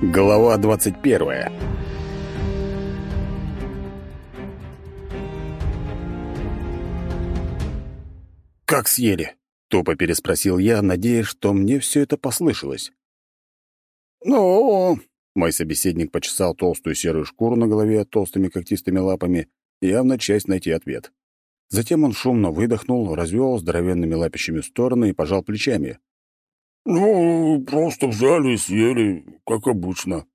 Глава 21 «Как съели?» — тупо переспросил я, надеясь, что мне все это послышалось. «Ну...» — мой собеседник почесал толстую серую шкуру на голове толстыми когтистыми лапами, явно часть найти ответ. Затем он шумно выдохнул, развел здоровенными лапищами стороны и пожал плечами. «Ну, просто взяли и съели, как обычно».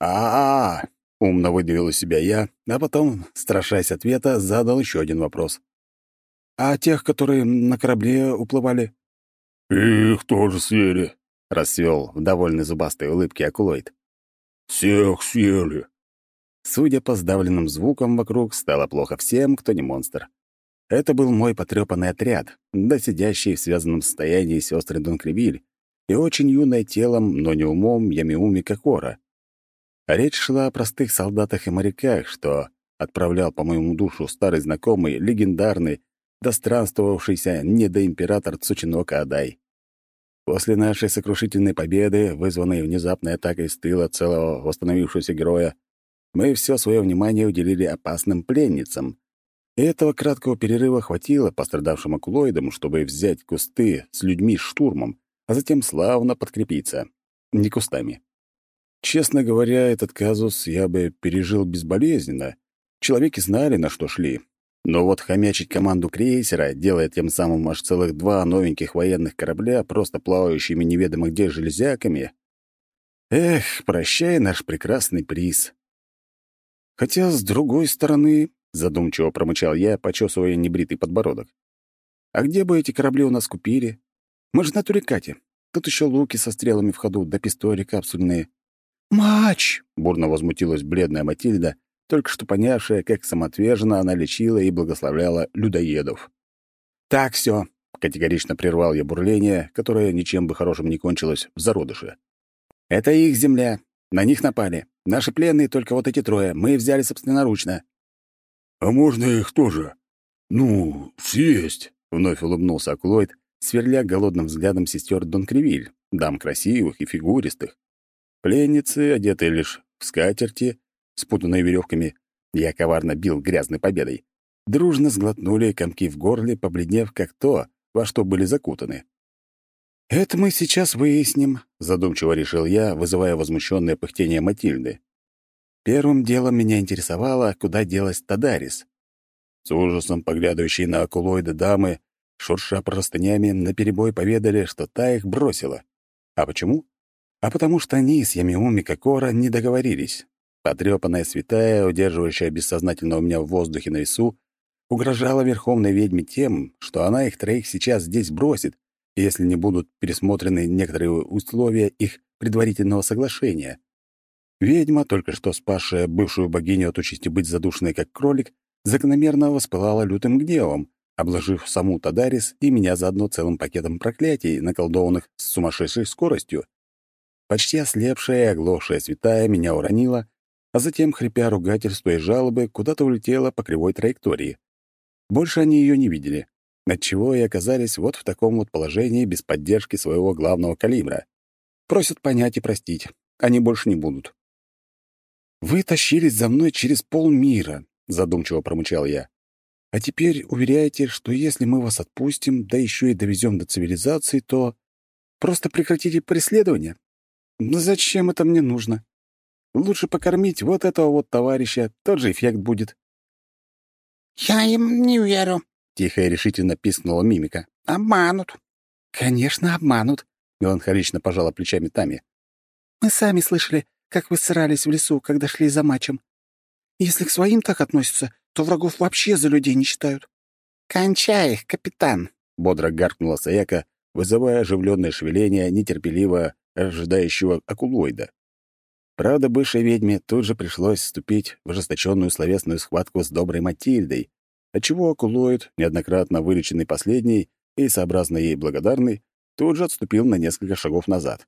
«А-а-а!» — умно выдавил из себя я, а потом, страшась ответа, задал еще один вопрос. «А тех, которые на корабле уплывали?» «Их тоже съели», — расцвел в довольной зубастой улыбке Акулоид. «Всех съели». Судя по сдавленным звукам вокруг, стало плохо всем, кто не монстр. Это был мой потрепанный отряд, да сидящий в связанном состоянии сестры Донкривиль и очень юное телом, но не умом Ямиуми Кокора. Речь шла о простых солдатах и моряках, что отправлял по моему душу старый знакомый, легендарный, достранствовавшийся недоимператор Цучинока Адай. После нашей сокрушительной победы, вызванной внезапной атакой с тыла целого восстановившегося героя, мы все свое внимание уделили опасным пленницам, этого краткого перерыва хватило пострадавшим акулоидам, чтобы взять кусты с людьми штурмом, а затем славно подкрепиться. Не кустами. Честно говоря, этот казус я бы пережил безболезненно. Человеки знали, на что шли. Но вот хомячить команду крейсера, делая тем самым аж целых два новеньких военных корабля, просто плавающими неведомо где железяками... Эх, прощай наш прекрасный приз. Хотя, с другой стороны, Задумчиво промычал я, почесывая небритый подбородок. «А где бы эти корабли у нас купили? Мы же на Турикате. Тут еще луки со стрелами в ходу, да пистоли капсульные». «Мач!» — бурно возмутилась бледная Матильда, только что понявшая, как самоотверженно она лечила и благословляла людоедов. «Так все, категорично прервал я бурление, которое ничем бы хорошим не кончилось в зародыше. «Это их земля. На них напали. Наши пленные только вот эти трое. Мы взяли собственноручно». «А можно их тоже? Ну, съесть?» — вновь улыбнулся Акулоид, сверля голодным взглядом сестер Дон Кривиль, дам красивых и фигуристых. Пленницы, одетые лишь в скатерти, спутанные веревками, я коварно бил грязной победой, дружно сглотнули комки в горле, побледнев как то, во что были закутаны. «Это мы сейчас выясним», — задумчиво решил я, вызывая возмущенное пыхтение Матильды. Первым делом меня интересовало, куда делась Тадарис. С ужасом поглядывающие на акулоиды дамы, шурша простынями, наперебой поведали, что та их бросила. А почему? А потому что они с Ямиуми Кокора не договорились. Потрёпанная святая, удерживающая бессознательно у меня в воздухе на весу, угрожала верховной ведьме тем, что она их троих сейчас здесь бросит, если не будут пересмотрены некоторые условия их предварительного соглашения. Ведьма, только что спасшая бывшую богиню от участи быть задушенной как кролик, закономерно воспылала лютым гневом, обложив саму Тадарис и меня заодно целым пакетом проклятий, наколдованных с сумасшедшей скоростью. Почти ослепшая и оглохшая святая меня уронила, а затем, хрипя ругательства и жалобы, куда-то улетела по кривой траектории. Больше они ее не видели, отчего и оказались вот в таком вот положении без поддержки своего главного калибра. Просят понять и простить, они больше не будут. «Вы тащились за мной через полмира», — задумчиво промычал я. «А теперь уверяете, что если мы вас отпустим, да еще и довезем до цивилизации, то просто прекратите преследование? Но зачем это мне нужно? Лучше покормить вот этого вот товарища, тот же эффект будет». «Я им не верю», — тихо и решительно пискнула мимика. «Обманут». «Конечно, обманут», — меланхолично пожала плечами Тами. «Мы сами слышали, как вы срались в лесу, когда шли за матчем. Если к своим так относятся, то врагов вообще за людей не считают». «Кончай их, капитан!» — бодро гаркнула Саяка, вызывая оживленное шевеление нетерпеливо ожидающего акулоида. Правда, бывшей ведьме тут же пришлось вступить в ожесточенную словесную схватку с доброй Матильдой, отчего акулоид, неоднократно вылеченный последней и, сообразно ей благодарный, тут же отступил на несколько шагов назад.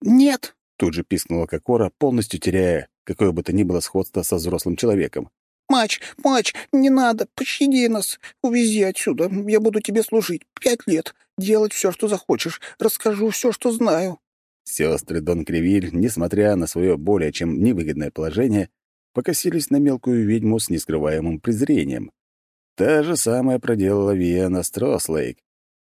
«Нет!» Тут же пискнула Кокора, полностью теряя какое бы то ни было сходство со взрослым человеком. «Мач, Мач, не надо, пощади нас, увези отсюда, я буду тебе служить пять лет, делать все, что захочешь, расскажу все, что знаю». Сестры Дон Кривиль, несмотря на свое более чем невыгодное положение, покосились на мелкую ведьму с нескрываемым презрением. Та же самая проделала Виена Строслейк,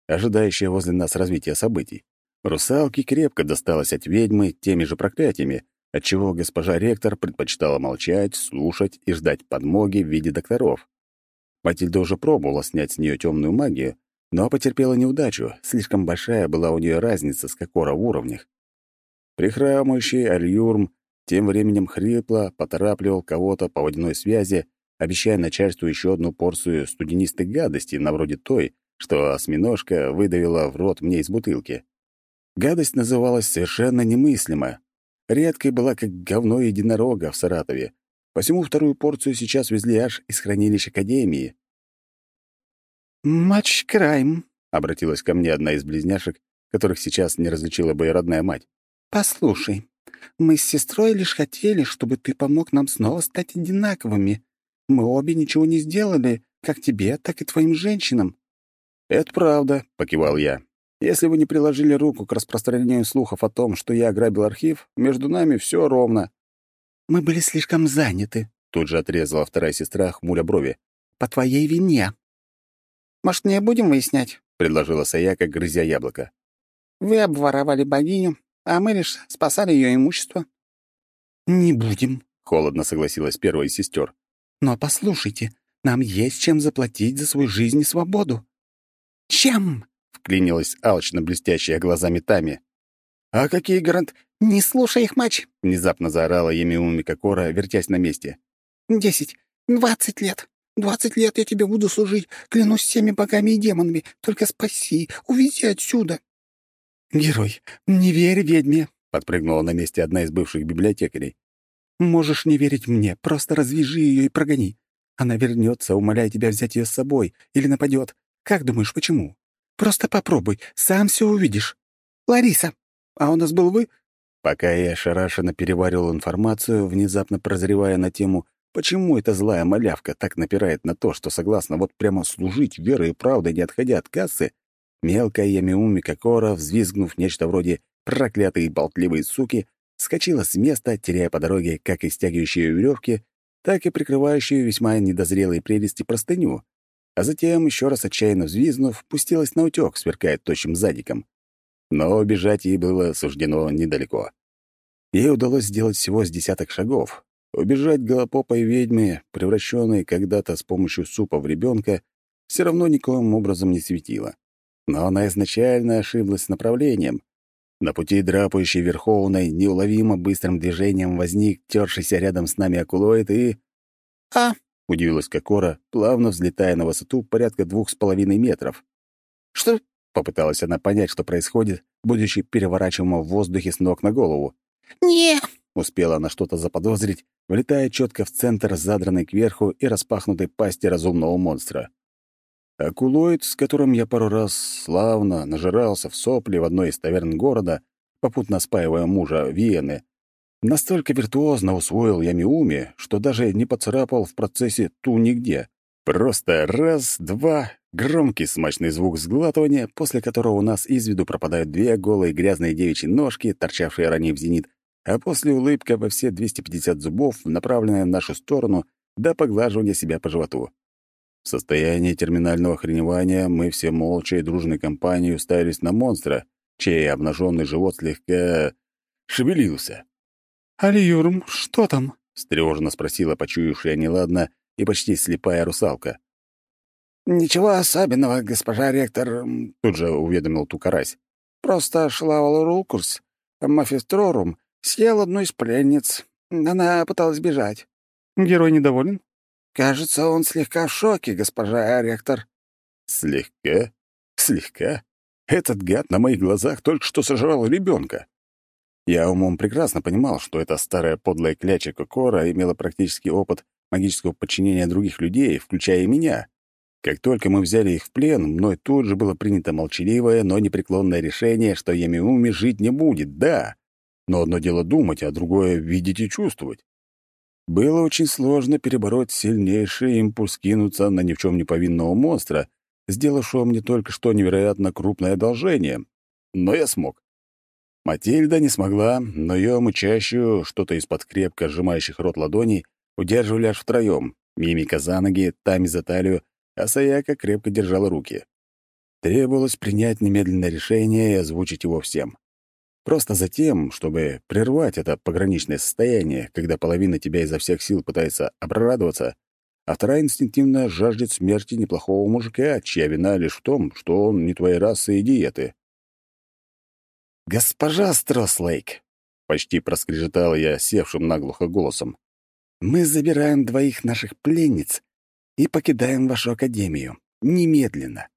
ожидающая возле нас развития событий. Русалке крепко досталось от ведьмы теми же проклятиями, отчего госпожа ректор предпочитала молчать, слушать и ждать подмоги в виде докторов. Матильда уже пробовала снять с нее темную магию, но потерпела неудачу, слишком большая была у нее разница с Кокора в уровнях. Прихрамывающий Альюрм тем временем хрипло поторапливал кого-то по водяной связи, обещая начальству еще одну порцию студенистой гадости, на вроде той, что осьминожка выдавила в рот мне из бутылки. Гадость называлась совершенно немыслимо. Редкой была, как говно единорога в Саратове. Посему вторую порцию сейчас везли аж из хранилища Академии. «Матч Крайм», — обратилась ко мне одна из близняшек, которых сейчас не различила бы и родная мать. «Послушай, мы с сестрой лишь хотели, чтобы ты помог нам снова стать одинаковыми. Мы обе ничего не сделали, как тебе, так и твоим женщинам». «Это правда», — покивал я. Если вы не приложили руку к распространению слухов о том, что я ограбил архив, между нами все ровно». «Мы были слишком заняты», — тут же отрезала вторая сестра, хмуря брови. «По твоей вине». «Может, не будем выяснять?» — предложила Саяка, грызя яблоко. «Вы обворовали богиню, а мы лишь спасали ее имущество». «Не будем», — холодно согласилась первая из сестер. «Но послушайте, нам есть чем заплатить за свою жизнь и свободу». «Чем?» Вклинилась алчно блестящая глазами Тами. «А какие гарант...» «Не слушай их, матч!» — внезапно заорала Емиуми Кокора, вертясь на месте. «Десять, двадцать лет. Двадцать лет я тебе буду служить, клянусь всеми богами и демонами. Только спаси, увези отсюда!» «Герой, не верь ведьме!» — подпрыгнула на месте одна из бывших библиотекарей. «Можешь не верить мне, просто развяжи ее и прогони. Она вернется, умоляя тебя взять ее с собой, или нападет. Как думаешь, почему? Просто попробуй, сам все увидишь. Лариса, а у нас был вы?» Пока я ошарашенно переваривал информацию, внезапно прозревая на тему, почему эта злая малявка так напирает на то, что согласна вот прямо служить верой и правдой, не отходя от кассы, мелкая Ямиуми Кокора, взвизгнув нечто вроде «проклятые болтливые суки», скочила с места, теряя по дороге как и стягивающие веревки, так и прикрывающую весьма недозрелые прелести простыню, а затем, еще раз отчаянно взвизнув, пустилась на утёк, сверкая тощим задиком. Но убежать ей было суждено недалеко. Ей удалось сделать всего с десяток шагов. Убежать голопопой ведьме, превращенной когда-то с помощью супа в ребенка, все равно никоим образом не светило. Но она изначально ошиблась с направлением. На пути драпающей Верховной неуловимо быстрым движением возник тершийся рядом с нами акулоид и... «А!» — удивилась Кокора, плавно взлетая на высоту порядка двух с половиной метров. «Что?» — попыталась она понять, что происходит, будучи переворачиваема в воздухе с ног на голову. «Не!» — успела она что-то заподозрить, влетая четко в центр задранной кверху и распахнутой пасти разумного монстра. Акулоид, с которым я пару раз славно нажирался в сопли в одной из таверн города, попутно спаивая мужа Виены, Настолько виртуозно усвоил я Миуми, что даже не поцарапал в процессе ту нигде. Просто раз, два, громкий смачный звук сглатывания, после которого у нас из виду пропадают две голые грязные девичьи ножки, торчавшие ранее в зенит, а после улыбка во все 250 зубов, направленная в нашу сторону, до поглаживания себя по животу. В состоянии терминального охреневания мы все молча и дружной компанией уставились на монстра, чей обнаженный живот слегка шевелился. «Алиюрм, что там?» — встревоженно спросила почуявшая неладно и почти слепая русалка. «Ничего особенного, госпожа ректор», — тут же уведомил Тукарась. «Просто Шлаул Рулкурс, Мафистрорум, съел одну из пленниц. Она пыталась бежать». «Герой недоволен?» «Кажется, он слегка в шоке, госпожа ректор». «Слегка? Слегка? Этот гад на моих глазах только что сожрал ребенка. Я умом прекрасно понимал, что эта старая подлая кляча Кокора имела практический опыт магического подчинения других людей, включая и меня. Как только мы взяли их в плен, мной тут же было принято молчаливое, но непреклонное решение, что Ямиуми жить не будет, да. Но одно дело думать, а другое — видеть и чувствовать. Было очень сложно перебороть сильнейший импульс кинуться на ни в чем не повинного монстра, сделавшего мне только что невероятно крупное одолжение. Но я смог. Матильда не смогла, но ее мычащую, что-то из-под крепко сжимающих рот ладоней, удерживали аж втроем. Мимика за ноги, Тами за талию, а Саяка крепко держала руки. Требовалось принять немедленное решение и озвучить его всем. Просто за тем, чтобы прервать это пограничное состояние, когда половина тебя изо всех сил пытается обрадоваться, а вторая инстинктивно жаждет смерти неплохого мужика, чья вина лишь в том, что он не твоей расы и диеты. «Госпожа Строслейк!» — почти проскрежетал я севшим наглухо голосом. «Мы забираем двоих наших пленниц и покидаем вашу академию. Немедленно».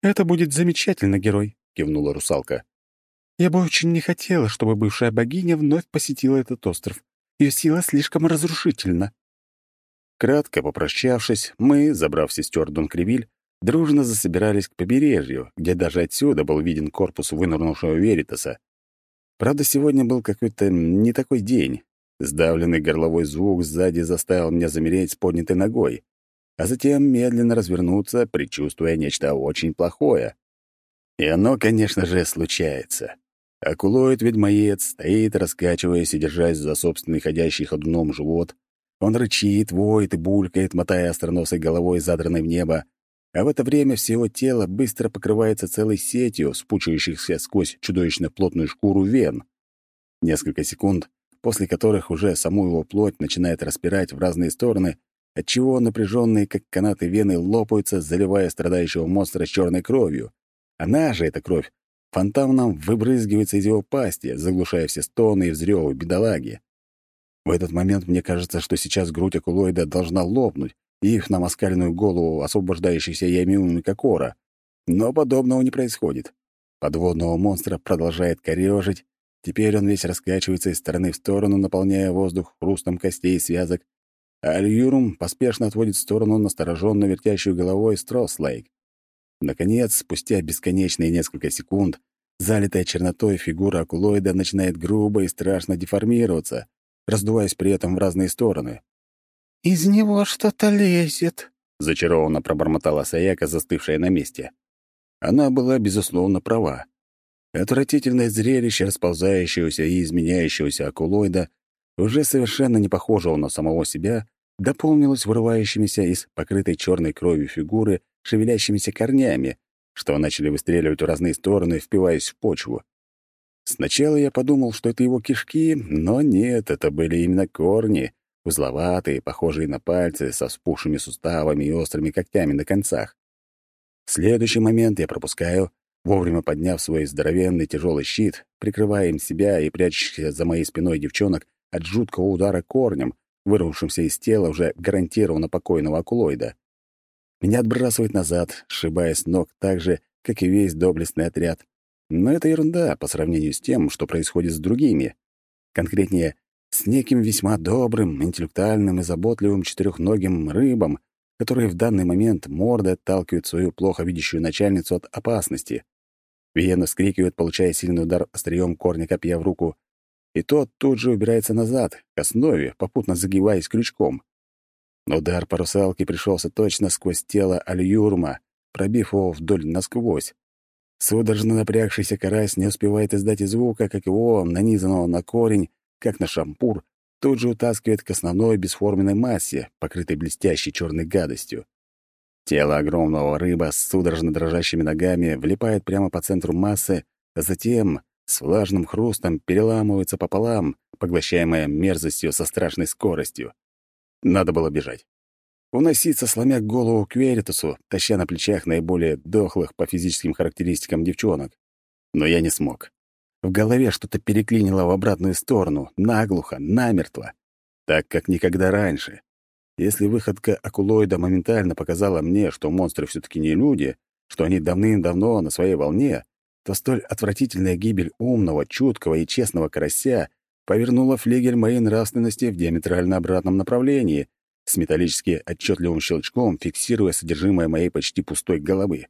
«Это будет замечательно, герой», — кивнула русалка. «Я бы очень не хотела, чтобы бывшая богиня вновь посетила этот остров. Ее сила слишком разрушительна». Кратко попрощавшись, мы, забрав сестер Донкревиль, дружно засобирались к побережью, где даже отсюда был виден корпус вынырнувшего Веритаса. Правда, сегодня был какой-то не такой день. Сдавленный горловой звук сзади заставил меня замереть с поднятой ногой, а затем медленно развернуться, предчувствуя нечто очень плохое. И оно, конечно же, случается. Акулоид-ведьмоед стоит, раскачиваясь и держась за собственный ходящий ходуном живот. Он рычит, воет и булькает, мотая остроносой головой, задранной в небо, а в это время все его тело быстро покрывается целой сетью, спучивающихся сквозь чудовищно плотную шкуру вен. Несколько секунд, после которых уже саму его плоть начинает распирать в разные стороны, отчего напряженные, как канаты вены, лопаются, заливая страдающего монстра черной кровью. Она же, эта кровь, фонтаном выбрызгивается из его пасти, заглушая все стоны и взрёвы бедолаги. В этот момент мне кажется, что сейчас грудь акулоида должна лопнуть, их на москальную голову освобождающейся ямиумами кокора. Но подобного не происходит. Подводного монстра продолжает корёжить, теперь он весь раскачивается из стороны в сторону, наполняя воздух хрустом костей и связок, а Альюрум поспешно отводит в сторону настороженно вертящую головой Строслейк. Наконец, спустя бесконечные несколько секунд, залитая чернотой фигура акулоида начинает грубо и страшно деформироваться, раздуваясь при этом в разные стороны. «Из него что-то лезет», — зачарованно пробормотала Саяка, застывшая на месте. Она была, безусловно, права. Отвратительное зрелище расползающегося и изменяющегося акулоида, уже совершенно не похожего на самого себя, дополнилось вырывающимися из покрытой черной кровью фигуры шевелящимися корнями, что начали выстреливать в разные стороны, впиваясь в почву. Сначала я подумал, что это его кишки, но нет, это были именно корни, узловатые, похожие на пальцы, со вспухшими суставами и острыми когтями на концах. В следующий момент я пропускаю, вовремя подняв свой здоровенный тяжелый щит, прикрывая им себя и прячущихся за моей спиной девчонок от жуткого удара корнем, вырвавшимся из тела уже гарантированно покойного акулоида. Меня отбрасывает назад, сшибая ног так же, как и весь доблестный отряд. Но это ерунда по сравнению с тем, что происходит с другими. Конкретнее, с неким весьма добрым, интеллектуальным и заботливым четырехногим рыбом, которые в данный момент мордой отталкивают свою плохо видящую начальницу от опасности. Виена вскрикивает, получая сильный удар острием корня копья в руку, и тот тут же убирается назад, к основе, попутно загибаясь крючком. Удар по русалке пришелся точно сквозь тело Альюрма, пробив его вдоль насквозь. Судорожно напрягшийся карась не успевает издать звука, как его, нанизанного на корень, как на шампур, тут же утаскивает к основной бесформенной массе, покрытой блестящей черной гадостью. Тело огромного рыба с судорожно дрожащими ногами влипает прямо по центру массы, а затем с влажным хрустом переламывается пополам, поглощаемая мерзостью со страшной скоростью. Надо было бежать. Уноситься, сломя голову к Веритусу, таща на плечах наиболее дохлых по физическим характеристикам девчонок. Но я не смог. В голове что-то переклинило в обратную сторону, наглухо, намертво. Так, как никогда раньше. Если выходка акулоида моментально показала мне, что монстры все таки не люди, что они давным-давно на своей волне, то столь отвратительная гибель умного, чуткого и честного карася повернула флигель моей нравственности в диаметрально обратном направлении, с металлически отчетливым щелчком фиксируя содержимое моей почти пустой головы.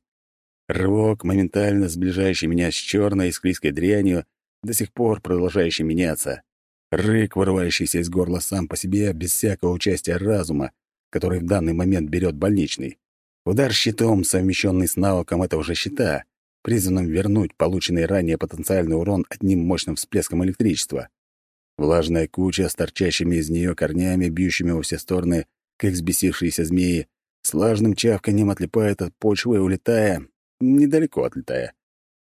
Рывок, моментально сближающий меня с черной склизкой дрянью, до сих пор продолжающий меняться. Рык, вырывающийся из горла сам по себе, без всякого участия разума, который в данный момент берет больничный. Удар щитом, совмещенный с навыком этого же щита, призванным вернуть полученный ранее потенциальный урон одним мощным всплеском электричества. Влажная куча с торчащими из нее корнями, бьющими во все стороны, как взбесившиеся змеи, с влажным чавканием отлипает от почвы, улетая, недалеко отлетая.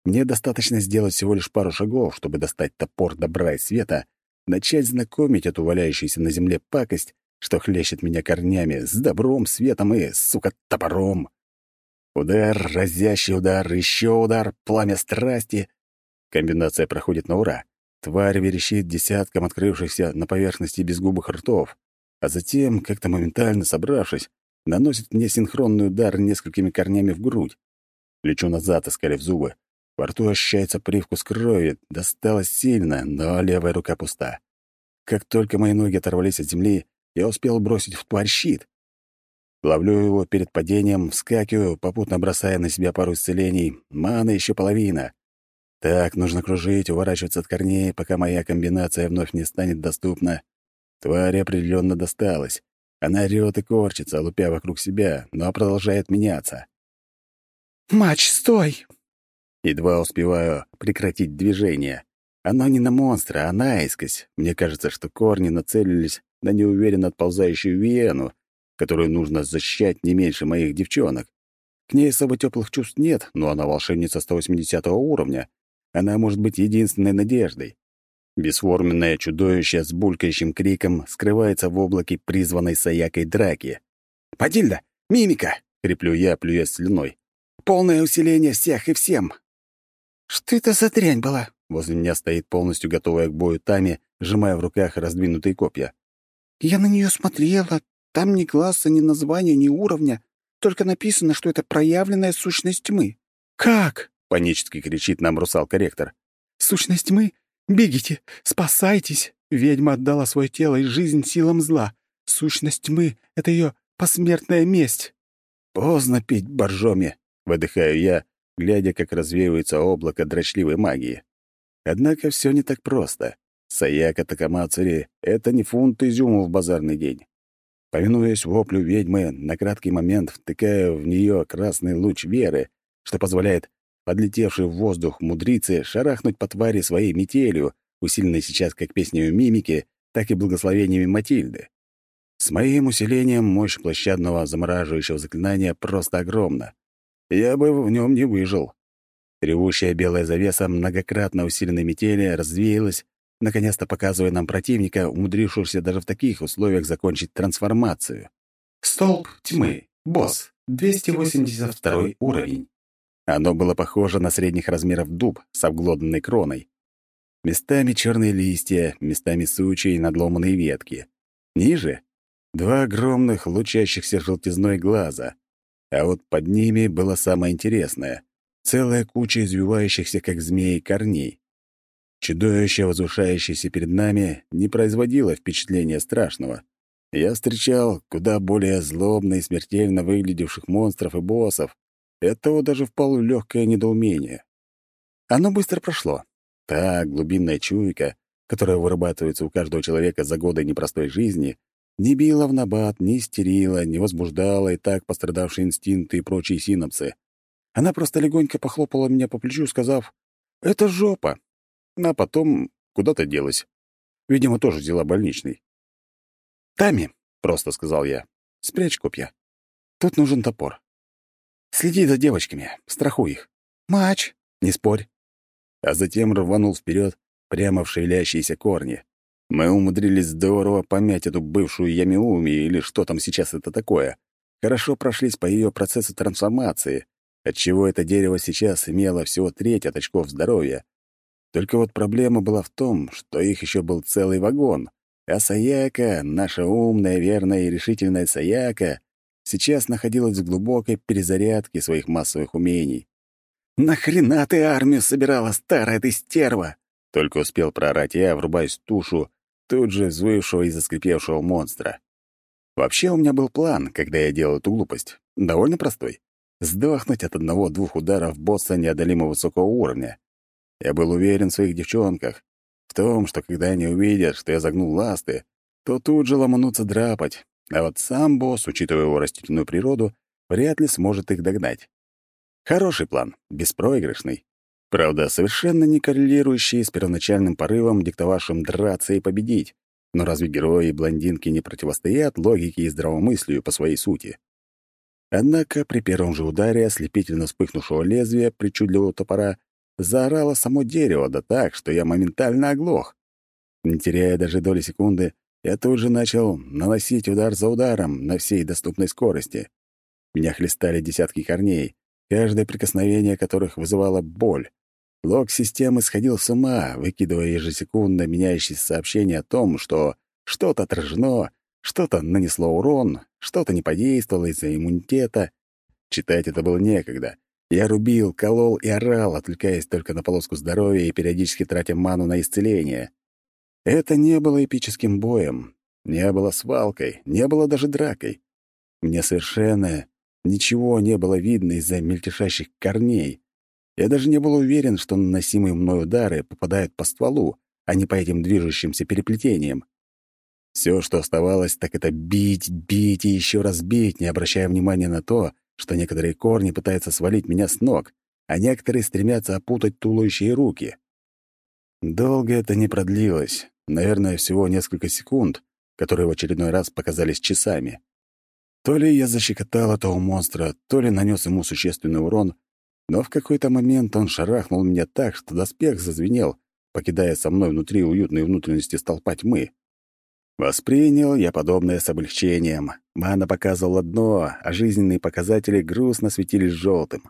Мне достаточно сделать всего лишь пару шагов, чтобы достать топор добра и света, начать знакомить эту валяющуюся на земле пакость, что хлещет меня корнями, с добром, светом и, сука, топором. Удар, разящий удар, еще удар, пламя страсти. Комбинация проходит на ура. Тварь верещит десятком открывшихся на поверхности безгубых ртов, а затем, как-то моментально собравшись, наносит мне синхронный удар несколькими корнями в грудь. Лечу назад, искали в зубы. Во рту ощущается привкус крови, досталось сильно, но левая рука пуста. Как только мои ноги оторвались от земли, я успел бросить в тварь щит. Ловлю его перед падением, вскакиваю, попутно бросая на себя пару исцелений. Мана еще половина. Так, нужно кружить, уворачиваться от корней, пока моя комбинация вновь не станет доступна. Тварь определенно досталась. Она орёт и корчится, лупя вокруг себя, но продолжает меняться. «Мач, стой!» Едва успеваю прекратить движение. Оно не на монстра, а наискось. Мне кажется, что корни нацелились на неуверенно отползающую вену, которую нужно защищать не меньше моих девчонок. К ней особо теплых чувств нет, но она волшебница 180 уровня, она может быть единственной надеждой. Бесформенное чудовище с булькающим криком скрывается в облаке призванной Саякой драки. «Падильда! Мимика!» — креплю я, плюясь слюной. «Полное усиление всех и всем!» «Что это за дрянь была?» Возле меня стоит полностью готовая к бою Тами, сжимая в руках раздвинутые копья. «Я на нее смотрела. Там ни класса, ни названия, ни уровня. Только написано, что это проявленная сущность тьмы». «Как?» — панически кричит нам русалка-ректор. «Сущность тьмы? Бегите, спасайтесь! Ведьма отдала свое тело и жизнь силам зла. Сущность тьмы — это ее посмертная месть». «Поздно пить боржоми», — выдыхаю я, глядя, как развеивается облако дрочливой магии. Однако все не так просто. Саяка Такамацури — это не фунт изюма в базарный день. Повинуясь воплю ведьмы, на краткий момент втыкаю в нее красный луч веры, что позволяет подлетевший в воздух мудрице шарахнуть по твари своей метелью, усиленной сейчас как песнею мимики, так и благословениями Матильды. С моим усилением мощь площадного замораживающего заклинания просто огромна. Я бы в нем не выжил. Ревущая белая завеса многократно усиленной метели развеялась, наконец-то показывая нам противника, умудрившегося даже в таких условиях закончить трансформацию. Столб тьмы. Босс. 282 уровень. Оно было похоже на средних размеров дуб с обглоданной кроной. Местами черные листья, местами сучья и надломанные ветки. Ниже — два огромных, лучащихся желтизной глаза. А вот под ними было самое интересное — целая куча извивающихся, как змеи, корней. Чудовище, возвышающееся перед нами, не производило впечатления страшного. Я встречал куда более злобно и смертельно выглядевших монстров и боссов, этого даже впало легкое недоумение. Оно быстро прошло. Та глубинная чуйка, которая вырабатывается у каждого человека за годы непростой жизни, не била в набат, не истерила, не возбуждала и так пострадавшие инстинкты и прочие синапсы. Она просто легонько похлопала меня по плечу, сказав «Это жопа!» А потом куда-то делась. Видимо, тоже взяла больничный. «Тами», — просто сказал я, — «спрячь копья. Тут нужен топор. Следи за девочками, страхуй их. Мач, не спорь. А затем рванул вперед, прямо в шевелящиеся корни. Мы умудрились здорово помять эту бывшую Ямиуми или что там сейчас это такое. Хорошо прошлись по ее процессу трансформации, отчего это дерево сейчас имело всего треть от очков здоровья. Только вот проблема была в том, что их еще был целый вагон, а Саяка, наша умная, верная и решительная Саяка, сейчас находилась в глубокой перезарядке своих массовых умений. «Нахрена ты армию собирала, старая ты стерва?» Только успел проорать я, врубаясь в тушу, тут же взвывшего и заскрипевшего монстра. Вообще у меня был план, когда я делал эту глупость. Довольно простой. Сдохнуть от одного-двух ударов босса неодолимо высокого уровня. Я был уверен в своих девчонках, в том, что когда они увидят, что я загнул ласты, то тут же ломанутся драпать, а вот сам босс, учитывая его растительную природу, вряд ли сможет их догнать. Хороший план, беспроигрышный. Правда, совершенно не коррелирующий с первоначальным порывом, диктовавшим драться и победить. Но разве герои и блондинки не противостоят логике и здравомыслию по своей сути? Однако при первом же ударе ослепительно вспыхнувшего лезвия причудливого топора заорало само дерево, да так, что я моментально оглох. Не теряя даже доли секунды, я тут же начал наносить удар за ударом на всей доступной скорости. Меня хлестали десятки корней, каждое прикосновение которых вызывало боль. Лог системы сходил с ума, выкидывая ежесекундно меняющиеся сообщения о том, что что-то отражено, что-то нанесло урон, что-то не подействовало из-за иммунитета. Читать это было некогда. Я рубил, колол и орал, отвлекаясь только на полоску здоровья и периодически тратя ману на исцеление. Это не было эпическим боем, не было свалкой, не было даже дракой. Мне совершенно ничего не было видно из-за мельтешащих корней. Я даже не был уверен, что наносимые мной удары попадают по стволу, а не по этим движущимся переплетениям. Все, что оставалось, так это бить, бить и еще раз бить, не обращая внимания на то, что некоторые корни пытаются свалить меня с ног, а некоторые стремятся опутать туловище и руки. Долго это не продлилось, наверное, всего несколько секунд, которые в очередной раз показались часами. То ли я защекотал этого монстра, то ли нанес ему существенный урон, но в какой-то момент он шарахнул меня так, что доспех зазвенел, покидая со мной внутри уютной внутренности столпа тьмы. Воспринял я подобное с облегчением. Мана показывала дно, а жизненные показатели грустно светились желтым.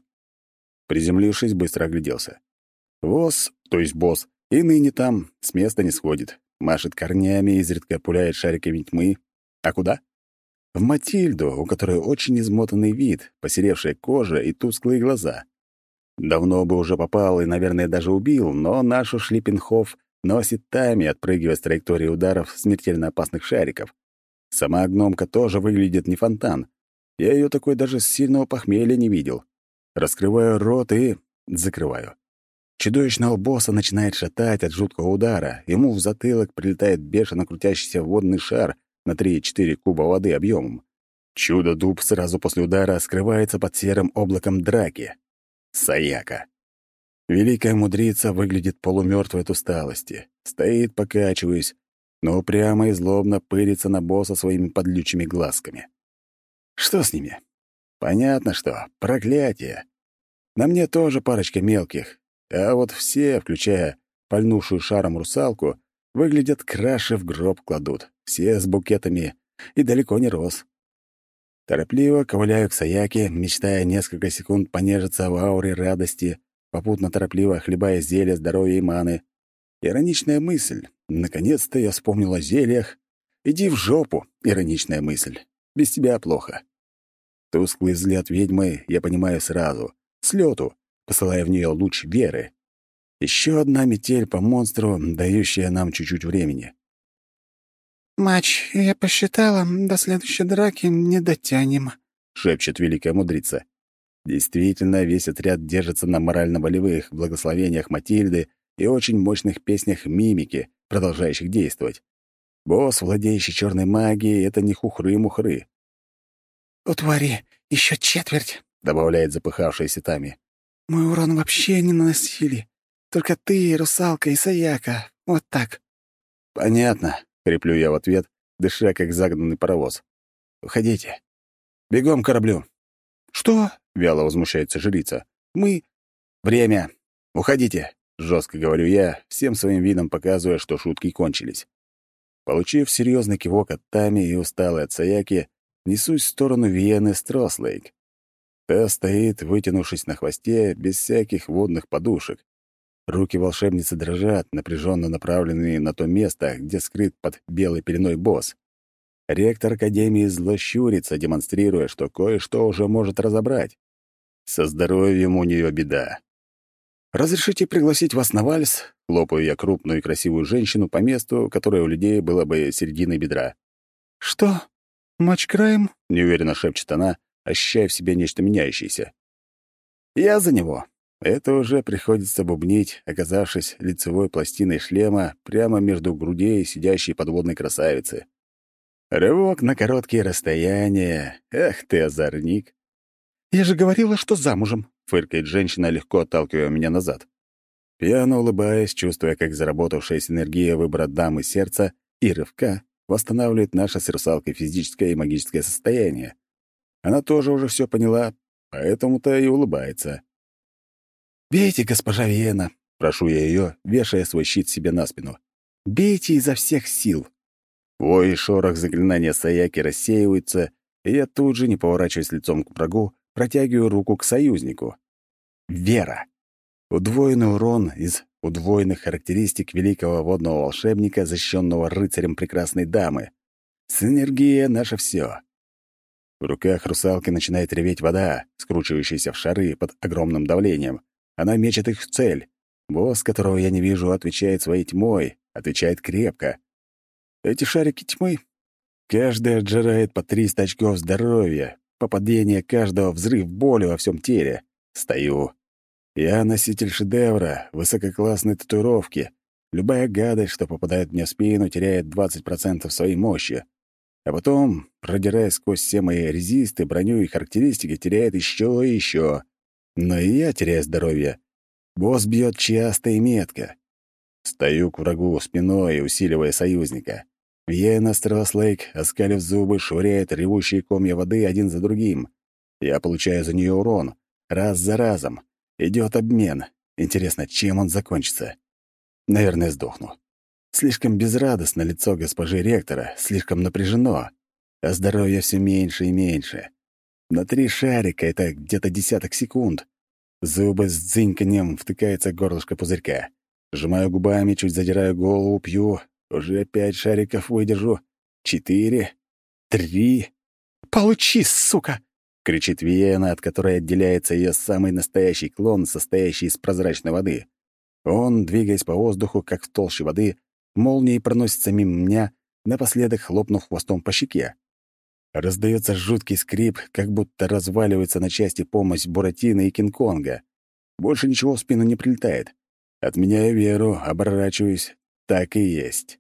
Приземлившись, быстро огляделся. Воз, то есть босс, и ныне там, с места не сходит. Машет корнями, изредка пуляет шариками тьмы. А куда? В Матильду, у которой очень измотанный вид, посеревшая кожа и тусклые глаза. Давно бы уже попал и, наверное, даже убил, но нашу Шлиппенхоф носит тайми, отпрыгивая с траектории ударов смертельно опасных шариков. Сама гномка тоже выглядит не фонтан. Я ее такой даже с сильного похмелья не видел. Раскрываю рот и... закрываю. Чудовищного босса начинает шатать от жуткого удара. Ему в затылок прилетает бешено крутящийся водный шар на 3-4 куба воды объемом. Чудо-дуб сразу после удара скрывается под серым облаком драки. Саяка. Великая мудрица выглядит полумёртвой от усталости. Стоит, покачиваясь, но прямо и злобно пырится на босса своими подлючими глазками. Что с ними? Понятно, что. Проклятие. На мне тоже парочка мелких. А вот все, включая пальнувшую шаром русалку, выглядят краше в гроб кладут. Все с букетами и далеко не рос. Торопливо ковыляю к Саяке, мечтая несколько секунд понежиться в ауре радости, попутно торопливо хлебая зелья здоровья и маны. Ироничная мысль. Наконец-то я вспомнил о зельях. Иди в жопу, ироничная мысль. Без тебя плохо. Тусклый взгляд ведьмы я понимаю сразу. С посылая в нее луч веры. Еще одна метель по монстру, дающая нам чуть-чуть времени. «Мач, я посчитала, до следующей драки не дотянем», — шепчет великая мудрица. Действительно, весь отряд держится на морально-волевых благословениях Матильды и очень мощных песнях мимики, продолжающих действовать. Босс, владеющий черной магией, — это не хухры-мухры. «У твари еще четверть», — добавляет запыхавшаяся Тами. «Мы урон вообще не наносили. Только ты, русалка и Саяка. Вот так». «Понятно», Креплю я в ответ, дыша как загнанный паровоз. «Уходите. Бегом к кораблю». «Что?» — вяло возмущается жрица. «Мы...» «Время. Уходите», — жестко говорю я, всем своим видом показывая, что шутки кончились. Получив серьезный кивок от Тами и усталый от Саяки, несусь в сторону Виены Строслейк. Та стоит, вытянувшись на хвосте, без всяких водных подушек, Руки волшебницы дрожат, напряженно направленные на то место, где скрыт под белой пеленой босс. Ректор Академии зло щурится, демонстрируя, что кое-что уже может разобрать. Со здоровьем у нее беда. «Разрешите пригласить вас на вальс?» — хлопаю я крупную и красивую женщину по месту, которое у людей было бы серединой бедра. «Что? Матч краем?» — неуверенно шепчет она, ощущая в себе нечто меняющееся. «Я за него. Это уже приходится бубнить, оказавшись лицевой пластиной шлема прямо между грудей сидящей подводной красавицы. Рывок на короткие расстояния. Эх ты, озорник. «Я же говорила, что замужем», фыркает женщина, легко отталкивая меня назад. Пьяно улыбаясь, чувствуя, как заработавшая синергия выбора дамы сердца и рывка восстанавливает наше с русалкой физическое и магическое состояние. Она тоже уже все поняла, поэтому-то и улыбается. «Бейте, госпожа Виена!» — прошу я ее, вешая свой щит себе на спину. «Бейте изо всех сил!» Вой и шорох заклинания Саяки рассеиваются, и я тут же, не поворачиваясь лицом к врагу, протягиваю руку к союзнику. Вера. Удвоенный урон из удвоенных характеристик великого водного волшебника, защищенного рыцарем прекрасной дамы. Синергия — наше все. В руках русалки начинает реветь вода, скручивающаяся в шары под огромным давлением. Она мечет их в цель. Босс, которого я не вижу, отвечает своей тьмой, отвечает крепко. Эти шарики тьмы, каждый отжирает по 300 очков здоровья, попадение каждого взрыв боли во всем теле. Стою. Я носитель шедевра, высококлассной татуировки. Любая гадость, что попадает мне в спину, теряет 20% своей мощи. А потом, продираясь сквозь все мои резисты, броню и характеристики, теряет еще и еще. Но и я теряю здоровье. Босс бьет часто и метко. Стою к врагу спиной, усиливая союзника. Вьена Стрелослейк, оскалив зубы, швыряет ревущие комья воды один за другим. Я получаю за нее урон. Раз за разом. Идет обмен. Интересно, чем он закончится? Наверное, сдохну. Слишком безрадостно лицо госпожи ректора, слишком напряжено, а здоровья все меньше и меньше. На три шарика — это где-то десяток секунд. Зубы с дзыньканьем втыкается горлышко пузырька. Сжимаю губами, чуть задираю голову, пью. Уже пять шариков выдержу. Четыре. Три. «Получи, сука!» кричит Виена, от которой отделяется ее самый настоящий клон, состоящий из прозрачной воды. Он, двигаясь по воздуху, как в толще воды, молнией проносится мимо меня, напоследок хлопнув хвостом по щеке. Раздается жуткий скрип, как будто разваливается на части помощь Буратино и Кинг-Конга. Больше ничего в спину не прилетает. Отменяю веру, оборачиваюсь. Так и есть.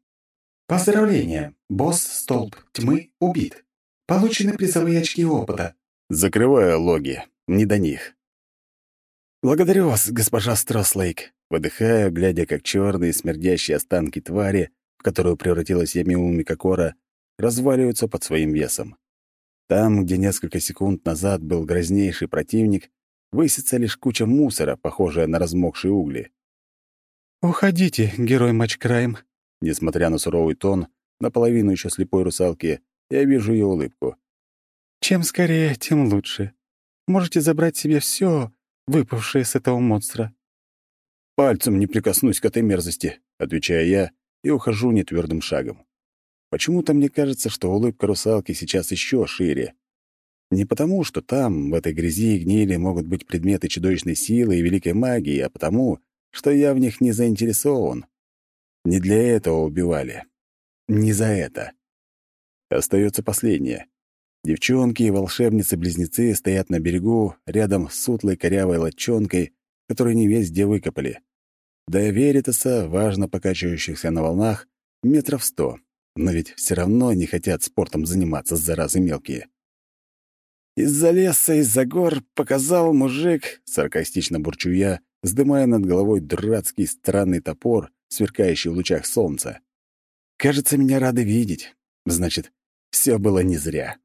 Поздравления! Босс Столб Тьмы убит. Получены призовые очки опыта. Закрываю логи. Не до них. «Благодарю вас, госпожа Строслейк», — выдыхаю, глядя, как черные смердящие останки твари, в которую превратилась Ямиу Микакора, разваливаются под своим весом. Там, где несколько секунд назад был грознейший противник, высится лишь куча мусора, похожая на размокшие угли. «Уходите, герой Матчкрайм», Несмотря на суровый тон, наполовину еще слепой русалки, я вижу ее улыбку. Чем скорее, тем лучше. Можете забрать себе все, выпавшее с этого монстра. Пальцем не прикоснусь к этой мерзости, отвечаю я и ухожу нетвердым шагом. Почему-то мне кажется, что улыбка русалки сейчас еще шире. Не потому, что там, в этой грязи и гнили, могут быть предметы чудовищной силы и великой магии, а потому, что я в них не заинтересован. Не для этого убивали. Не за это. Остается последнее. Девчонки и волшебницы-близнецы стоят на берегу, рядом с сутлой корявой лодчонкой, которую не весь где выкопали. До Веритаса, важно покачивающихся на волнах, метров сто, но ведь все равно не хотят спортом заниматься, заразы мелкие. «Из-за леса, из-за гор показал мужик», — саркастично бурчу я, вздымая над головой дурацкий странный топор, сверкающий в лучах солнца. «Кажется, меня рады видеть. Значит, все было не зря».